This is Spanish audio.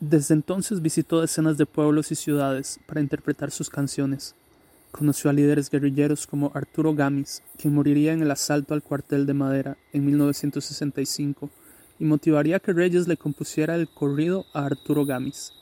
Desde entonces visitó decenas de pueblos y ciudades para interpretar sus canciones. Conoció a líderes guerrilleros como Arturo Gamis, quien moriría en el asalto al cuartel de Madera en 1965, y motivaría que Reyes le compusiera el corrido a Arturo Gamis.